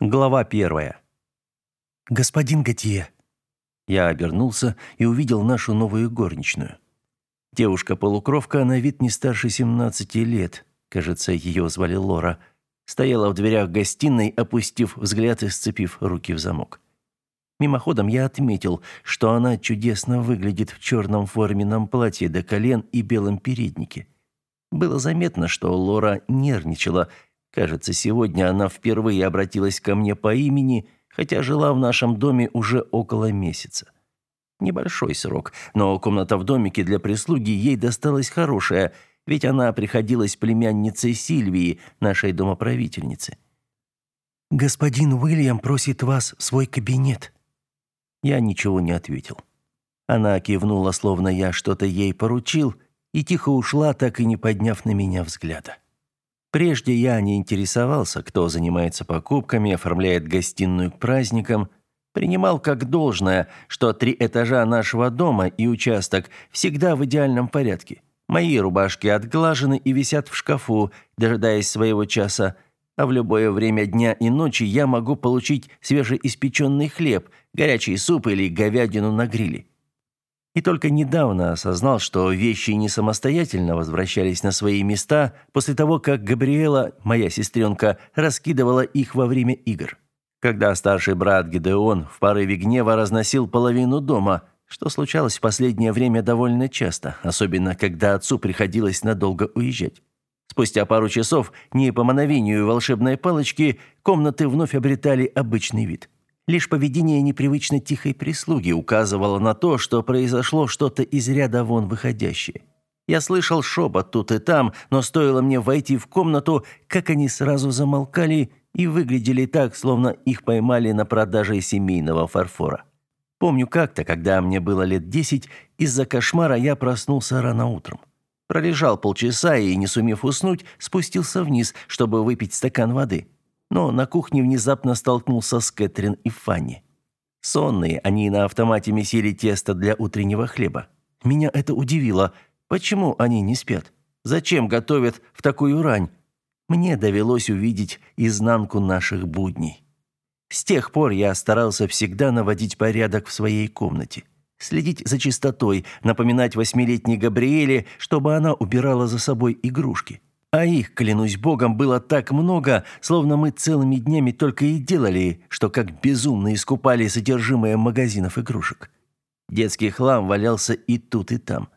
Глава первая. «Господин Готье!» Я обернулся и увидел нашу новую горничную. Девушка-полукровка на вид не старше 17 лет, кажется, ее звали Лора, стояла в дверях гостиной, опустив взгляд и сцепив руки в замок. Мимоходом я отметил, что она чудесно выглядит в черном форменном платье до колен и белом переднике. Было заметно, что Лора нервничала, Кажется, сегодня она впервые обратилась ко мне по имени, хотя жила в нашем доме уже около месяца. Небольшой срок, но комната в домике для прислуги ей досталась хорошая, ведь она приходилась племянницей Сильвии, нашей домоправительницы. «Господин Уильям просит вас в свой кабинет». Я ничего не ответил. Она кивнула, словно я что-то ей поручил, и тихо ушла, так и не подняв на меня взгляда. Прежде я не интересовался, кто занимается покупками, оформляет гостиную к праздникам, принимал как должное, что три этажа нашего дома и участок всегда в идеальном порядке. Мои рубашки отглажены и висят в шкафу, дожидаясь своего часа, а в любое время дня и ночи я могу получить свежеиспеченный хлеб, горячий суп или говядину на гриле. И только недавно осознал, что вещи не самостоятельно возвращались на свои места после того, как Габриэла, моя сестренка, раскидывала их во время игр. Когда старший брат Гидеон в порыве гнева разносил половину дома, что случалось в последнее время довольно часто, особенно когда отцу приходилось надолго уезжать. Спустя пару часов, не по мановению волшебной палочки, комнаты вновь обретали обычный вид – Лишь поведение непривычно тихой прислуги указывало на то, что произошло что-то из ряда вон выходящее. Я слышал шепот тут и там, но стоило мне войти в комнату, как они сразу замолкали и выглядели так, словно их поймали на продаже семейного фарфора. Помню как-то, когда мне было лет десять, из-за кошмара я проснулся рано утром. Пролежал полчаса и, не сумев уснуть, спустился вниз, чтобы выпить стакан воды но на кухне внезапно столкнулся с Кэтрин и Фанни. Сонные, они на автомате месили тесто для утреннего хлеба. Меня это удивило. Почему они не спят? Зачем готовят в такую рань? Мне довелось увидеть изнанку наших будней. С тех пор я старался всегда наводить порядок в своей комнате. Следить за чистотой, напоминать восьмилетней Габриэле, чтобы она убирала за собой игрушки. А их, клянусь богом, было так много, словно мы целыми днями только и делали, что как безумно искупали содержимое магазинов игрушек. Детский хлам валялся и тут, и там.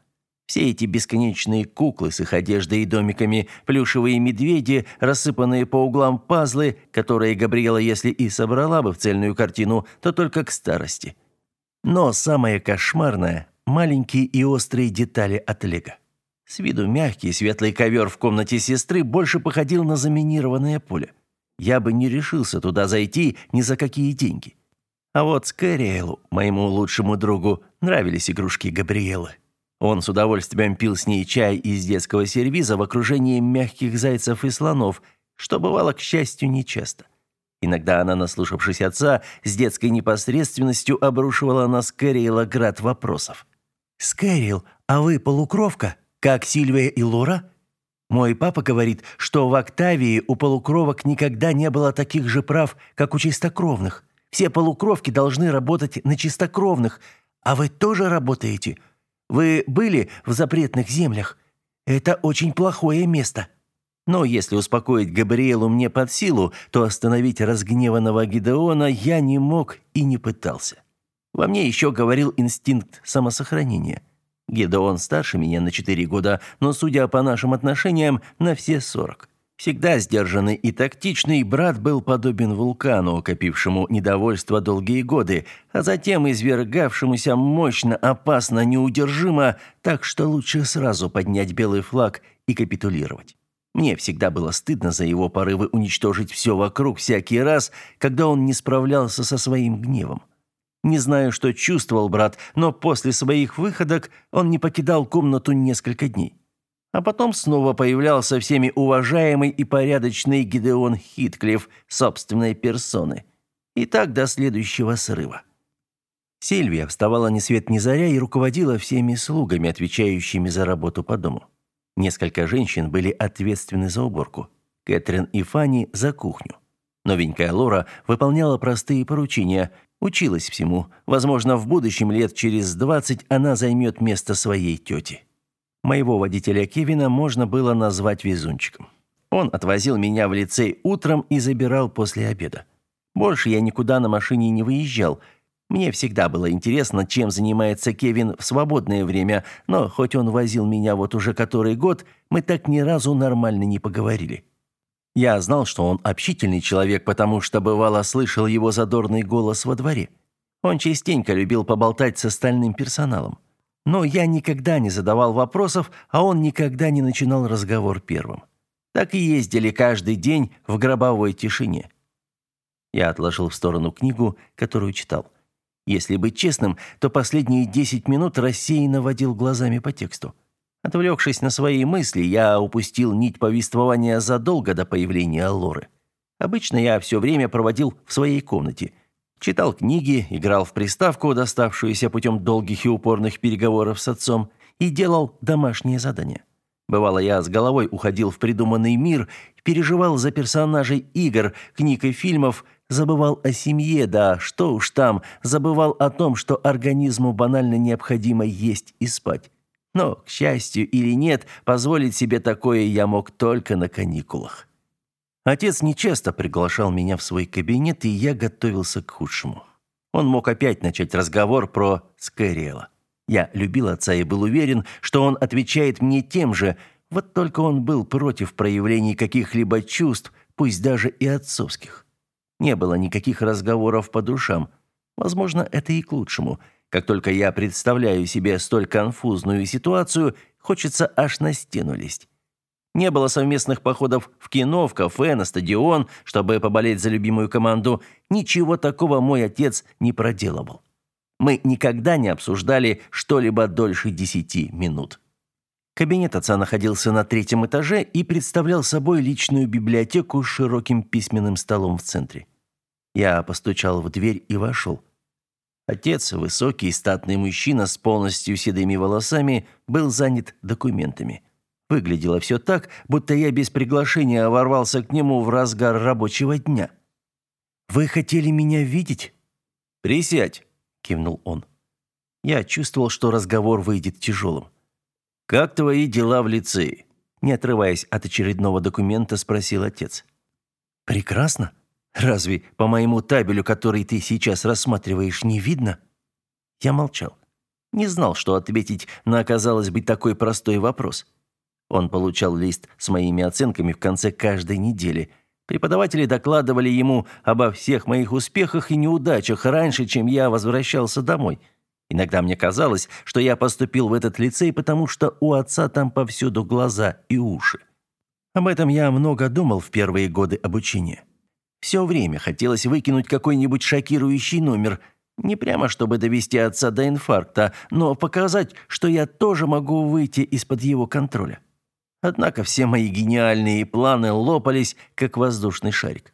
Все эти бесконечные куклы с их одеждой и домиками, плюшевые медведи, рассыпанные по углам пазлы, которые Габриэла, если и собрала бы в цельную картину, то только к старости. Но самое кошмарное – маленькие и острые детали от Лего. С виду мягкий светлый ковер в комнате сестры больше походил на заминированное поле. Я бы не решился туда зайти ни за какие деньги. А вот Скэриэлу, моему лучшему другу, нравились игрушки Габриэлы. Он с удовольствием пил с ней чай из детского сервиза в окружении мягких зайцев и слонов, что бывало, к счастью, нечасто. Иногда она, наслушавшись отца, с детской непосредственностью обрушивала на Скэриэла град вопросов. «Скэрилл, а вы полукровка?» Как Сильвия и Лора? Мой папа говорит, что в Октавии у полукровок никогда не было таких же прав, как у чистокровных. Все полукровки должны работать на чистокровных, а вы тоже работаете. Вы были в запретных землях. Это очень плохое место. Но если успокоить Габриэлу мне под силу, то остановить разгневанного Гидеона я не мог и не пытался. Во мне еще говорил инстинкт самосохранения. Гедеон старше меня на четыре года, но, судя по нашим отношениям, на все сорок. Всегда сдержанный и тактичный, брат был подобен вулкану, копившему недовольство долгие годы, а затем извергавшемуся мощно, опасно, неудержимо, так что лучше сразу поднять белый флаг и капитулировать. Мне всегда было стыдно за его порывы уничтожить все вокруг всякий раз, когда он не справлялся со своим гневом. Не знаю, что чувствовал брат, но после своих выходок он не покидал комнату несколько дней. А потом снова появлялся всеми уважаемый и порядочный Гидеон Хитклифф собственной персоны. И так до следующего срыва. Сильвия вставала ни свет ни заря и руководила всеми слугами, отвечающими за работу по дому. Несколько женщин были ответственны за уборку. Кэтрин и Фанни – за кухню. Новенькая Лора выполняла простые поручения, училась всему. Возможно, в будущем лет через 20 она займет место своей тети. Моего водителя Кевина можно было назвать везунчиком. Он отвозил меня в лицей утром и забирал после обеда. Больше я никуда на машине не выезжал. Мне всегда было интересно, чем занимается Кевин в свободное время, но хоть он возил меня вот уже который год, мы так ни разу нормально не поговорили. Я знал, что он общительный человек, потому что бывало слышал его задорный голос во дворе. Он частенько любил поболтать с остальным персоналом. Но я никогда не задавал вопросов, а он никогда не начинал разговор первым. Так и ездили каждый день в гробовой тишине. Я отложил в сторону книгу, которую читал. Если быть честным, то последние 10 минут рассеянно водил глазами по тексту. Отвлекшись на свои мысли, я упустил нить повествования задолго до появления Лоры. Обычно я все время проводил в своей комнате. Читал книги, играл в приставку, доставшуюся путем долгих и упорных переговоров с отцом, и делал домашние задания. Бывало, я с головой уходил в придуманный мир, переживал за персонажей игр, книг и фильмов, забывал о семье, да что уж там, забывал о том, что организму банально необходимо есть и спать. Но, к счастью или нет, позволить себе такое я мог только на каникулах. Отец нечасто приглашал меня в свой кабинет, и я готовился к худшему. Он мог опять начать разговор про Скэриэла. Я любил отца и был уверен, что он отвечает мне тем же, вот только он был против проявлений каких-либо чувств, пусть даже и отцовских. Не было никаких разговоров по душам. Возможно, это и к лучшему – как только я представляю себе столь конфузную ситуацию, хочется аж на стену лезть. Не было совместных походов в кино, в кафе, на стадион, чтобы поболеть за любимую команду. Ничего такого мой отец не проделывал. Мы никогда не обсуждали что-либо дольше десяти минут. Кабинет отца находился на третьем этаже и представлял собой личную библиотеку с широким письменным столом в центре. Я постучал в дверь и вошел. Отец, высокий и статный мужчина с полностью седыми волосами, был занят документами. Выглядело все так, будто я без приглашения ворвался к нему в разгар рабочего дня. «Вы хотели меня видеть?» «Присядь», — кивнул он. Я чувствовал, что разговор выйдет тяжелым. «Как твои дела в лицее?» Не отрываясь от очередного документа, спросил отец. «Прекрасно», Разве по моему табелю, который ты сейчас рассматриваешь, не видно? Я молчал. Не знал, что ответить на оказалось быть такой простой вопрос. Он получал лист с моими оценками в конце каждой недели. Преподаватели докладывали ему обо всех моих успехах и неудачах раньше, чем я возвращался домой. Иногда мне казалось, что я поступил в этот лицей, потому что у отца там повсюду глаза и уши. Об этом я много думал в первые годы обучения. Все время хотелось выкинуть какой-нибудь шокирующий номер, не прямо чтобы довести отца до инфаркта, но показать, что я тоже могу выйти из-под его контроля. Однако все мои гениальные планы лопались, как воздушный шарик.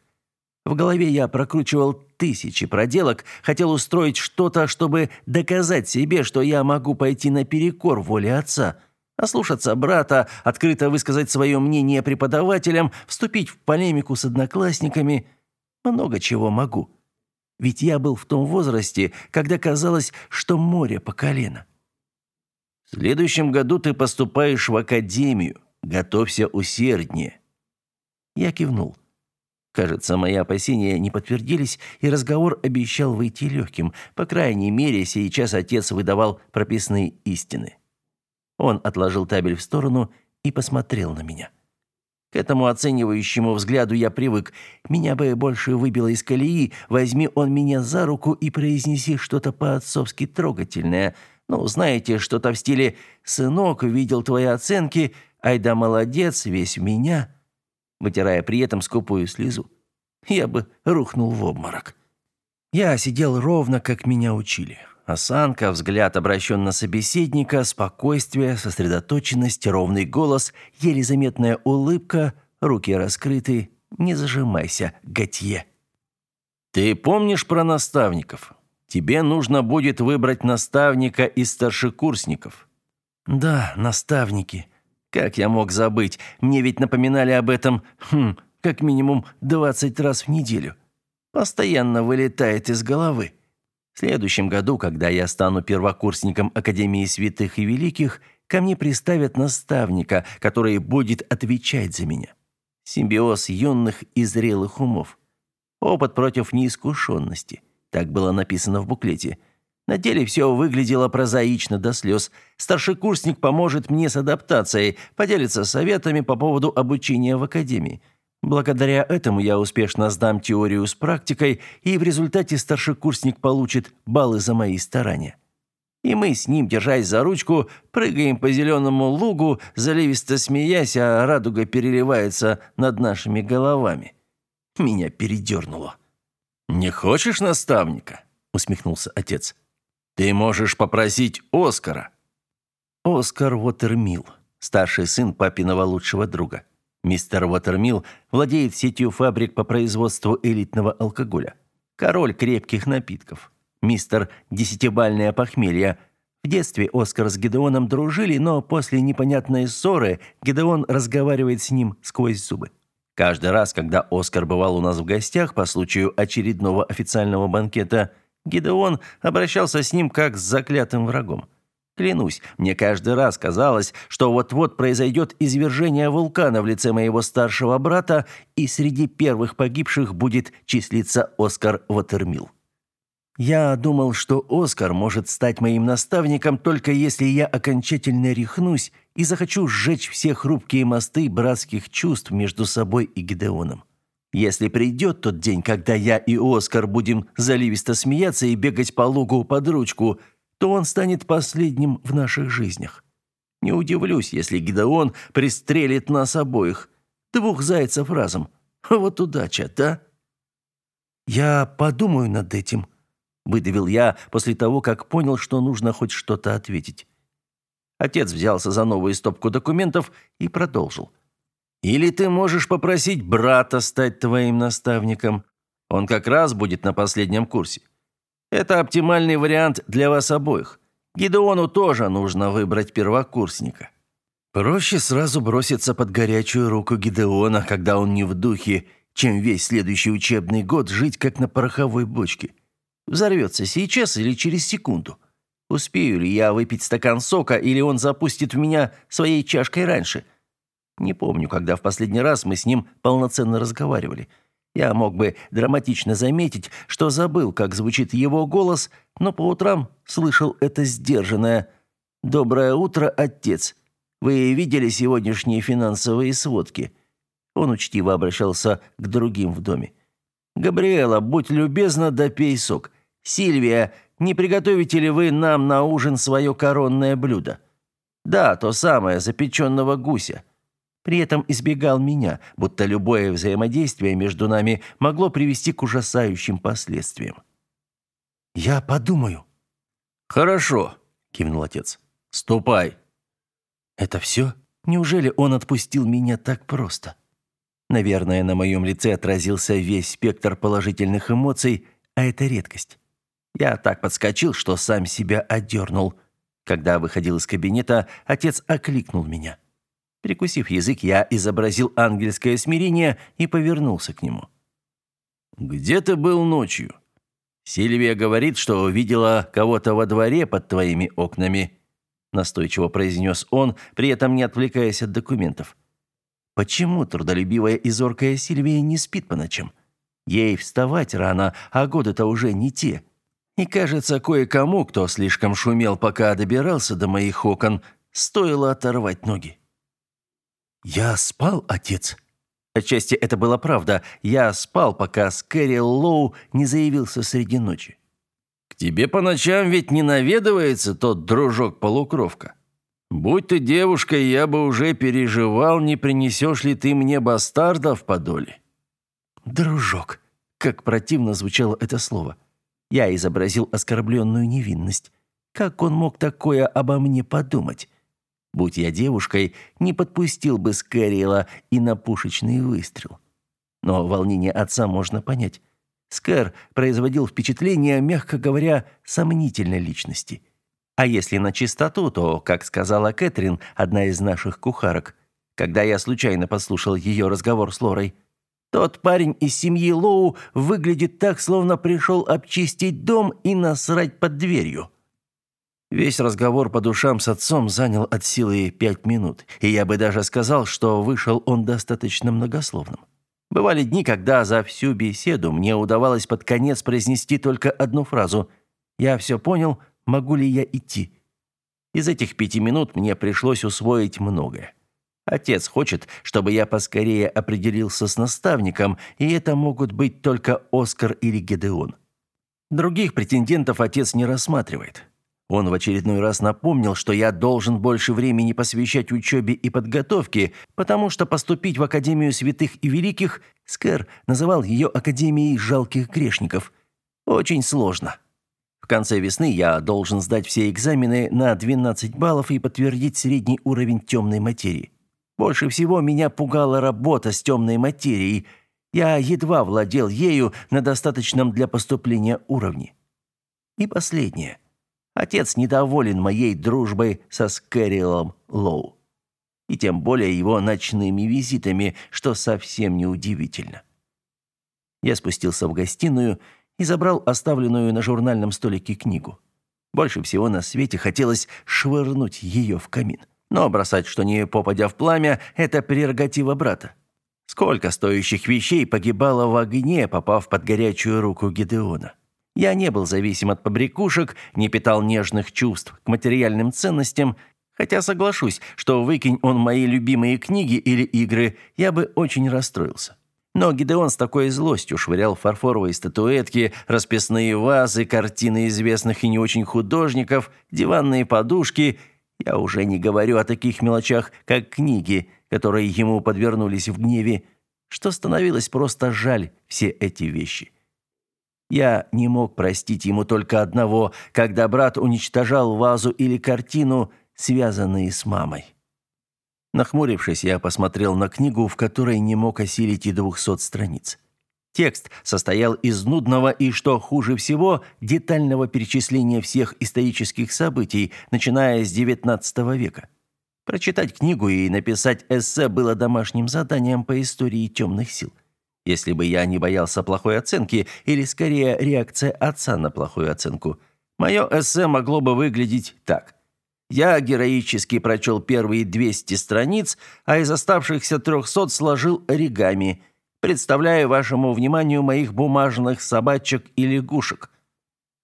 В голове я прокручивал тысячи проделок, хотел устроить что-то, чтобы доказать себе, что я могу пойти наперекор воле отца, ослушаться брата, открыто высказать свое мнение преподавателям, вступить в полемику с одноклассниками – много чего могу. Ведь я был в том возрасте, когда казалось, что море по колено. В следующем году ты поступаешь в академию. Готовься усерднее. Я кивнул. Кажется, мои опасения не подтвердились, и разговор обещал выйти легким. По крайней мере, сейчас отец выдавал прописные истины. Он отложил табель в сторону и посмотрел на меня. К этому оценивающему взгляду я привык. Меня бы больше выбило из колеи, возьми он меня за руку и произнеси что-то по-отцовски трогательное. Ну, знаете, что-то в стиле «Сынок, видел твои оценки, ай да молодец, весь меня», вытирая при этом скупую слезу. Я бы рухнул в обморок. Я сидел ровно, как меня учили. Осанка, взгляд обращен на собеседника, спокойствие, сосредоточенность, ровный голос, еле заметная улыбка, руки раскрыты. Не зажимайся, Готье. Ты помнишь про наставников? Тебе нужно будет выбрать наставника из старшекурсников. Да, наставники. Как я мог забыть? Мне ведь напоминали об этом, хм, как минимум 20 раз в неделю. Постоянно вылетает из головы. В следующем году, когда я стану первокурсником Академии Святых и Великих, ко мне приставят наставника, который будет отвечать за меня. Симбиоз юных и зрелых умов. Опыт против неискушенности. Так было написано в буклете. На деле все выглядело прозаично до слез. Старшекурсник поможет мне с адаптацией, поделится советами по поводу обучения в академии. Благодаря этому я успешно сдам теорию с практикой, и в результате старшекурсник получит баллы за мои старания. И мы с ним, держась за ручку, прыгаем по зеленому лугу, заливисто смеясь, а радуга переливается над нашими головами. Меня передернуло. «Не хочешь наставника?» — усмехнулся отец. Ты можешь попросить Оскара. Оскар Уотермилл, старший сын папиного лучшего друга. Мистер Уотермилл владеет сетью фабрик по производству элитного алкоголя. Король крепких напитков. Мистер Десятибальное похмелье. В детстве Оскар с Гедеоном дружили, но после непонятной ссоры Гедеон разговаривает с ним сквозь зубы. Каждый раз, когда Оскар бывал у нас в гостях по случаю очередного официального банкета – Гидеон обращался с ним как с заклятым врагом. Клянусь, мне каждый раз казалось, что вот-вот произойдет извержение вулкана в лице моего старшего брата, и среди первых погибших будет числиться Оскар Ватермилл. Я думал, что Оскар может стать моим наставником только если я окончательно рехнусь и захочу сжечь все хрупкие мосты братских чувств между собой и Гидеоном. Если придет тот день, когда я и Оскар будем заливисто смеяться и бегать по лугу под ручку, то он станет последним в наших жизнях. Не удивлюсь, если Гидеон пристрелит нас обоих. Двух зайцев разом. Вот удача, да? Я подумаю над этим, выдавил я после того, как понял, что нужно хоть что-то ответить. Отец взялся за новую стопку документов и продолжил. Или ты можешь попросить брата стать твоим наставником. Он как раз будет на последнем курсе. Это оптимальный вариант для вас обоих. Гидеону тоже нужно выбрать первокурсника. Проще сразу броситься под горячую руку Гидеона, когда он не в духе, чем весь следующий учебный год жить как на пороховой бочке. Взорвется сейчас или через секунду. Успею ли я выпить стакан сока, или он запустит в меня своей чашкой раньше – не помню, когда в последний раз мы с ним полноценно разговаривали. Я мог бы драматично заметить, что забыл, как звучит его голос, но по утрам слышал это сдержанное «Доброе утро, отец. Вы видели сегодняшние финансовые сводки?» Он учтиво обращался к другим в доме. «Габриэла, будь любезна, допей сок. Сильвия, не приготовите ли вы нам на ужин свое коронное блюдо?» «Да, то самое, запеченного гуся при этом избегал меня, будто любое взаимодействие между нами могло привести к ужасающим последствиям. «Я подумаю». «Хорошо», — кивнул отец. «Ступай». «Это все? Неужели он отпустил меня так просто?» Наверное, на моем лице отразился весь спектр положительных эмоций, а это редкость. Я так подскочил, что сам себя отдернул. Когда выходил из кабинета, отец окликнул меня. Прикусив язык, я изобразил ангельское смирение и повернулся к нему. «Где ты был ночью? Сильвия говорит, что видела кого-то во дворе под твоими окнами», настойчиво произнес он, при этом не отвлекаясь от документов. «Почему трудолюбивая и зоркая Сильвия не спит по ночам? Ей вставать рано, а годы-то уже не те. И кажется, кое-кому, кто слишком шумел, пока добирался до моих окон, стоило оторвать ноги. «Я спал, отец?» Отчасти это была правда. Я спал, пока Скэри Лоу не заявился среди ночи. «К тебе по ночам ведь не наведывается тот дружок-полукровка. Будь ты девушкой, я бы уже переживал, не принесешь ли ты мне бастарда в подоле». «Дружок», как противно звучало это слово. Я изобразил оскорбленную невинность. Как он мог такое обо мне подумать? Будь я девушкой, не подпустил бы Скэриэла и на пушечный выстрел. Но волнение отца можно понять. Скэр производил впечатление, мягко говоря, сомнительной личности. А если на чистоту, то, как сказала Кэтрин, одна из наших кухарок, когда я случайно послушал ее разговор с Лорой, Тот парень из семьи Лоу выглядит так, словно пришел обчистить дом и насрать под дверью. Весь разговор по душам с отцом занял от силы пять минут, и я бы даже сказал, что вышел он достаточно многословным. Бывали дни, когда за всю беседу мне удавалось под конец произнести только одну фразу «Я все понял, могу ли я идти?» Из этих пяти минут мне пришлось усвоить многое. Отец хочет, чтобы я поскорее определился с наставником, и это могут быть только Оскар или Гедеон. Других претендентов отец не рассматривает. Он в очередной раз напомнил, что я должен больше времени посвящать учебе и подготовке, потому что поступить в Академию Святых и Великих Скэр называл ее Академией жалких грешников. Очень сложно. В конце весны я должен сдать все экзамены на 12 баллов и подтвердить средний уровень темной материи. Больше всего меня пугала работа с темной материей. Я едва владел ею на достаточном для поступления уровне. И последнее – Отец недоволен моей дружбой со Скэрилом Лоу. И тем более его ночными визитами, что совсем неудивительно. Я спустился в гостиную и забрал оставленную на журнальном столике книгу. Больше всего на свете хотелось швырнуть ее в камин. Но бросать что ни попадя в пламя – это прерогатива брата. Сколько стоящих вещей погибало в огне, попав под горячую руку Гедеона. Я не был зависим от побрякушек, не питал нежных чувств к материальным ценностям, хотя соглашусь, что выкинь он мои любимые книги или игры, я бы очень расстроился. Но Гидеон с такой злостью швырял фарфоровые статуэтки, расписные вазы, картины известных и не очень художников, диванные подушки. Я уже не говорю о таких мелочах, как книги, которые ему подвернулись в гневе, что становилось просто жаль все эти вещи. Я не мог простить ему только одного, когда брат уничтожал вазу или картину, связанные с мамой. Нахмурившись, я посмотрел на книгу, в которой не мог осилить и двухсот страниц. Текст состоял из нудного и, что хуже всего, детального перечисления всех исторических событий, начиная с XIX века. Прочитать книгу и написать эссе было домашним заданием по истории темных сил если бы я не боялся плохой оценки, или скорее реакция отца на плохую оценку. Мое эссе могло бы выглядеть так. Я героически прочел первые 200 страниц, а из оставшихся 300 сложил оригами, представляя вашему вниманию моих бумажных собачек и лягушек.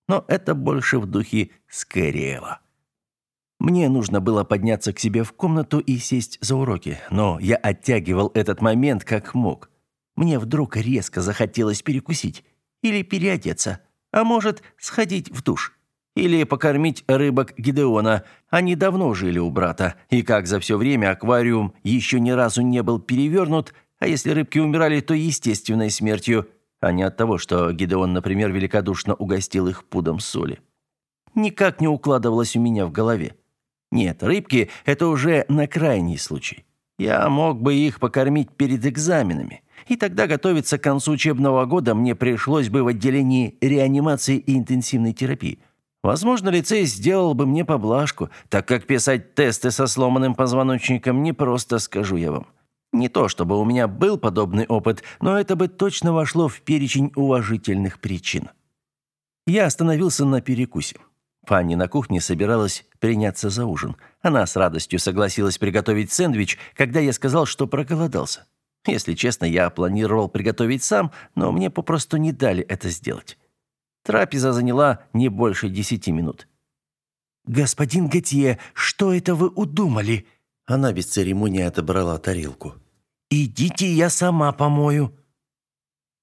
Но это больше в духе Скэриэла. Мне нужно было подняться к себе в комнату и сесть за уроки, но я оттягивал этот момент как мог. Мне вдруг резко захотелось перекусить или переодеться, а может, сходить в душ. Или покормить рыбок Гидеона. Они давно жили у брата, и как за все время аквариум еще ни разу не был перевернут, а если рыбки умирали, то естественной смертью, а не от того, что Гидеон, например, великодушно угостил их пудом соли. Никак не укладывалось у меня в голове. Нет, рыбки – это уже на крайний случай. Я мог бы их покормить перед экзаменами и тогда готовиться к концу учебного года мне пришлось бы в отделении реанимации и интенсивной терапии. Возможно, лицей сделал бы мне поблажку, так как писать тесты со сломанным позвоночником не просто, скажу я вам. Не то чтобы у меня был подобный опыт, но это бы точно вошло в перечень уважительных причин. Я остановился на перекусе. Фанни на кухне собиралась приняться за ужин. Она с радостью согласилась приготовить сэндвич, когда я сказал, что проголодался. Если честно, я планировал приготовить сам, но мне попросту не дали это сделать. Трапеза заняла не больше десяти минут. «Господин Готье, что это вы удумали?» Она без церемонии отобрала тарелку. «Идите, я сама помою».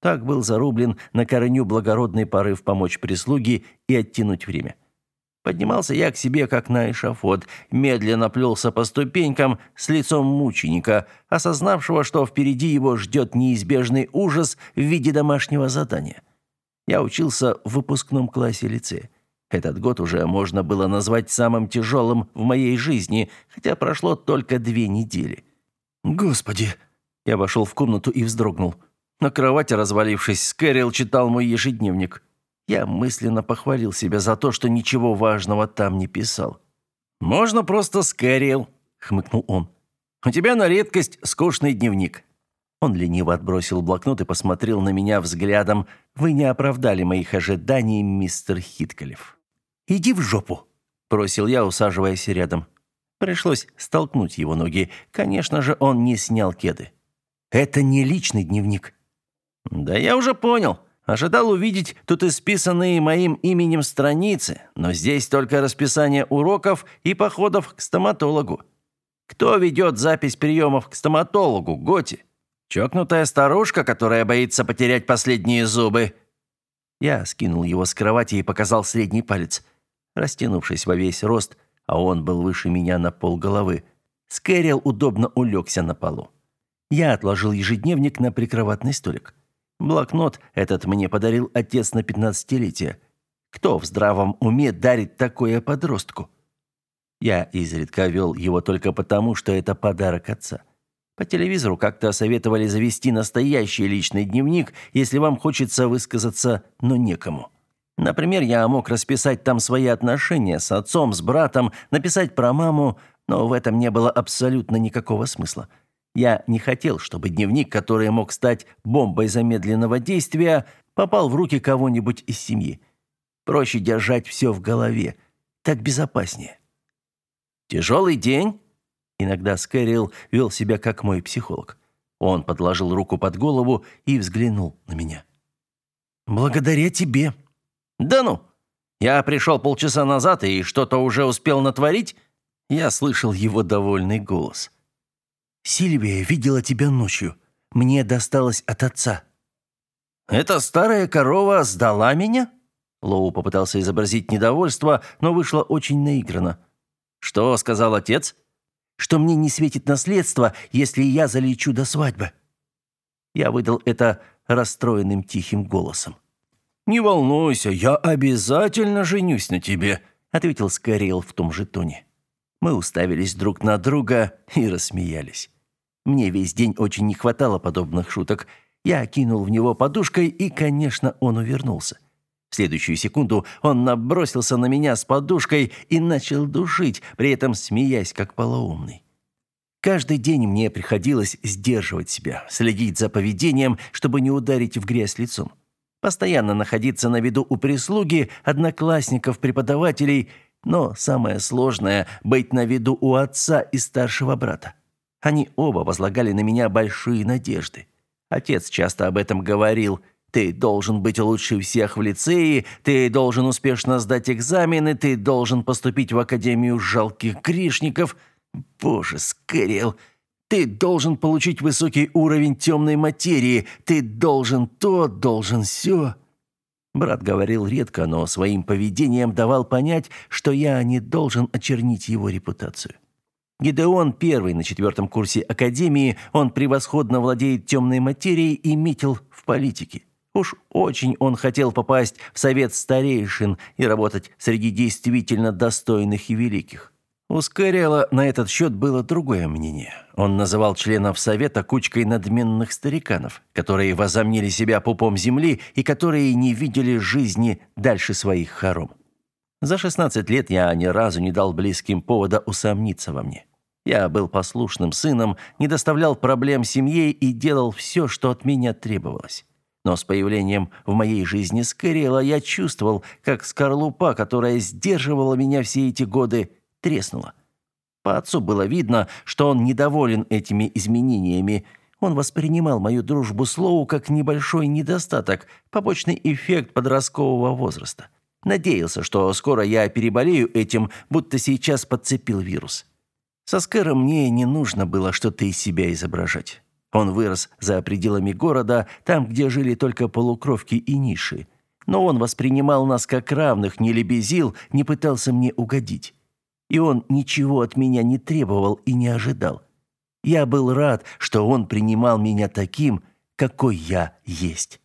Так был зарублен на корню благородный порыв помочь прислуге и оттянуть время. Поднимался я к себе, как на эшафот, медленно плелся по ступенькам с лицом мученика, осознавшего, что впереди его ждет неизбежный ужас в виде домашнего задания. Я учился в выпускном классе лицея. Этот год уже можно было назвать самым тяжелым в моей жизни, хотя прошло только две недели. «Господи!» Я вошел в комнату и вздрогнул. На кровати, развалившись, Скэрилл читал мой ежедневник. Я мысленно похвалил себя за то, что ничего важного там не писал. «Можно просто Скэрилл», — хмыкнул он. «У тебя на редкость скучный дневник». Он лениво отбросил блокнот и посмотрел на меня взглядом. «Вы не оправдали моих ожиданий, мистер Хиткалев». «Иди в жопу», — бросил я, усаживаясь рядом. Пришлось столкнуть его ноги. Конечно же, он не снял кеды. «Это не личный дневник». «Да я уже понял. Ожидал увидеть тут исписанные моим именем страницы, но здесь только расписание уроков и походов к стоматологу. Кто ведет запись приемов к стоматологу, Готи?» Чокнутая старушка, которая боится потерять последние зубы. Я скинул его с кровати и показал средний палец. Растянувшись во весь рост, а он был выше меня на полголовы, Скэрилл удобно улегся на полу. Я отложил ежедневник на прикроватный столик. Блокнот этот мне подарил отец на пятнадцатилетие. Кто в здравом уме дарит такое подростку? Я изредка вел его только потому, что это подарок отца. По телевизору как-то советовали завести настоящий личный дневник, если вам хочется высказаться, но некому. Например, я мог расписать там свои отношения с отцом, с братом, написать про маму, но в этом не было абсолютно никакого смысла. Я не хотел, чтобы дневник, который мог стать бомбой замедленного действия, попал в руки кого-нибудь из семьи. Проще держать все в голове. Так безопаснее. «Тяжелый день?» Иногда Скэрилл вел себя как мой психолог. Он подложил руку под голову и взглянул на меня. «Благодаря тебе». «Да ну! Я пришел полчаса назад и что-то уже успел натворить?» Я слышал его довольный голос. «Сильвия видела тебя ночью. Мне досталось от отца». «Эта старая корова сдала меня?» Лоу попытался изобразить недовольство, но вышло очень наигранно. «Что сказал отец?» что мне не светит наследство, если я залечу до свадьбы. Я выдал это расстроенным тихим голосом. «Не волнуйся, я обязательно женюсь на тебе», — ответил Скорел в том же тоне. Мы уставились друг на друга и рассмеялись. Мне весь день очень не хватало подобных шуток. Я кинул в него подушкой, и, конечно, он увернулся. В следующую секунду он набросился на меня с подушкой и начал душить, при этом смеясь, как полоумный. Каждый день мне приходилось сдерживать себя, следить за поведением, чтобы не ударить в грязь лицом. Постоянно находиться на виду у прислуги, одноклассников, преподавателей, но самое сложное – быть на виду у отца и старшего брата. Они оба возлагали на меня большие надежды. Отец часто об этом говорил – ты должен быть лучше всех в лицее, ты должен успешно сдать экзамены, ты должен поступить в Академию жалких грешников. Боже, Скэрилл, ты должен получить высокий уровень темной материи, ты должен то, должен сё. Брат говорил редко, но своим поведением давал понять, что я не должен очернить его репутацию. Гидеон первый на четвертом курсе Академии, он превосходно владеет темной материей и метил в политике. Уж очень он хотел попасть в совет старейшин и работать среди действительно достойных и великих. У Скорела на этот счет было другое мнение. Он называл членов совета кучкой надменных стариканов, которые возомнили себя пупом земли и которые не видели жизни дальше своих хором. За 16 лет я ни разу не дал близким повода усомниться во мне. Я был послушным сыном, не доставлял проблем семье и делал все, что от меня требовалось. Но с появлением в моей жизни Скэрилла я чувствовал, как скорлупа, которая сдерживала меня все эти годы, треснула. По отцу было видно, что он недоволен этими изменениями. Он воспринимал мою дружбу с Лоу как небольшой недостаток, побочный эффект подросткового возраста. Надеялся, что скоро я переболею этим, будто сейчас подцепил вирус. Со Скэром мне не нужно было что-то из себя изображать. Он вырос за пределами города, там, где жили только полукровки и ниши. Но он воспринимал нас как равных, не лебезил, не пытался мне угодить. И он ничего от меня не требовал и не ожидал. Я был рад, что он принимал меня таким, какой я есть.